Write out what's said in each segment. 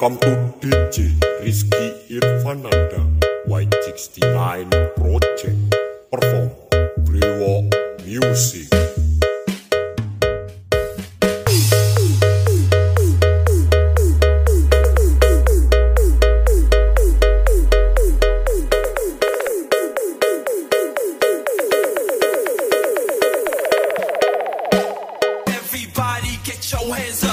Welcome to DJ Rizky Irfananda White 69 Project Perform Brewo Music Everybody get your hands up.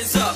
hands up.